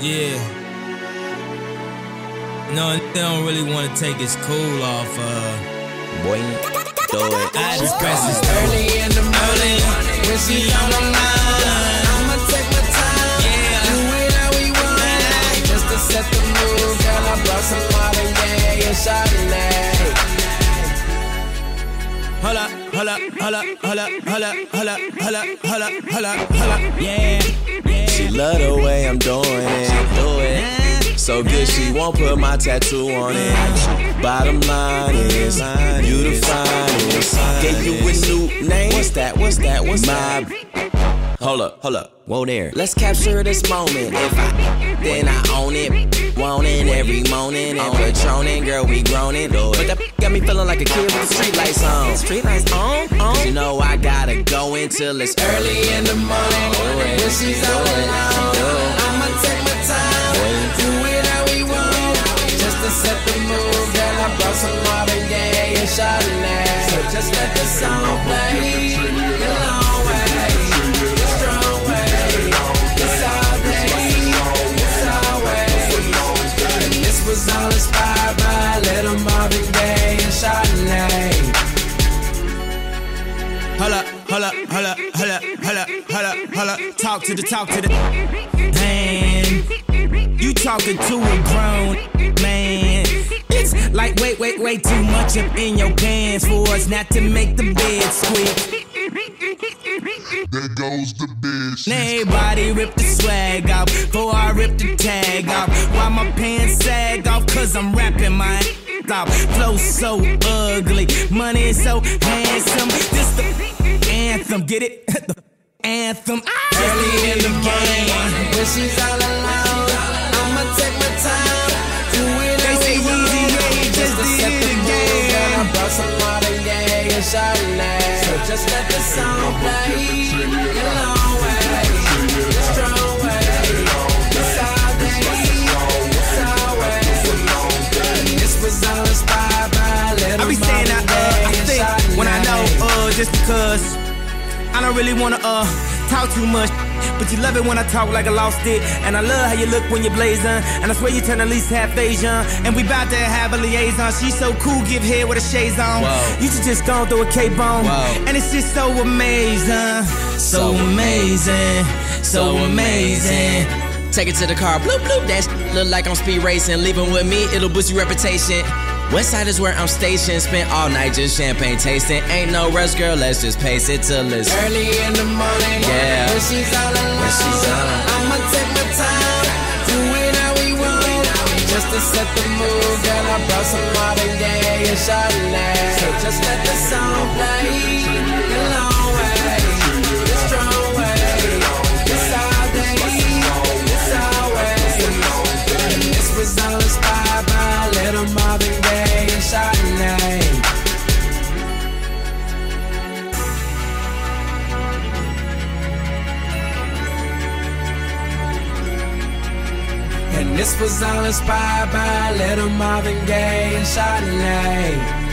Yeah. No, they don't really want to take his cool off. Uh, Boy, throw it. I just press his Early in the morning, when she's on the line, I'ma take my time, Yeah. do it how we want, just to set the mood. Girl, I brought some Marvin Gaye and Chardonnay. Hold up, hold up, hold up, hold up, hold up, hold up, hold up, hold up, hold up, hold up. Yeah, yeah. She love the way I'm doing it. Do it. So good she won't put my tattoo on it. Bottom line is, you the finest. Gave you a new name. What's that? What's that? What's my Hold up, hold up. Whoa there. Let's capture this moment. If I then I own it. Want it every morning and patroning, girl, we groaning. But that got me feeling like a kid with the street lights on. Street lights on, on. You oh. know I gotta go until it's Early in the morning, oh, when she's oh, all alone, Hold up, hold up, hold up, hold up, hold up, hold up, hold up. Talk to the, talk to the. Man, you talking to a grown man. It's like, wait, wait, wait, too much up in your pants for us not to make the bed squeak. There goes the bitch. Now everybody rip the swag off before I rip the tag off. Why my pants sag off? Cause I'm rapping my off. Flow so ugly, money so handsome. This the anthem, get it? the anthem. Early in the morning, when she's all alone, I'ma take my time, do it They say we want, Yeezy, yeah, you just did it the mood. again. Girl, I brought some Marvin Gaye and Chardonnay, so just let the song play. I don't really wanna, uh, talk too much. But you love it when I talk like I lost it. And I love how you look when you're blazing. And I swear you turn at least half Asian. And we bout to have a liaison. She's so cool, give head with a shades on. Whoa. You should just go through a cape on. And it's just so amazing. So amazing. So amazing. Take it to the car, bloop bloop. That look like I'm speed racing. Leaving with me, it'll boost your reputation. West side is where I'm stationed. Spent all night just champagne tasting. Ain't no rush, girl. Let's just pace it till it's Early in the morning, Yeah. when she's all alone, When she's alone. I'ma take my time, do it how we want, just to set the mood. Girl, I brought some Marvin Gaye and Chardonnay, so just let the song play. This was all inspired by little Marvin Gaye and Chardonnay.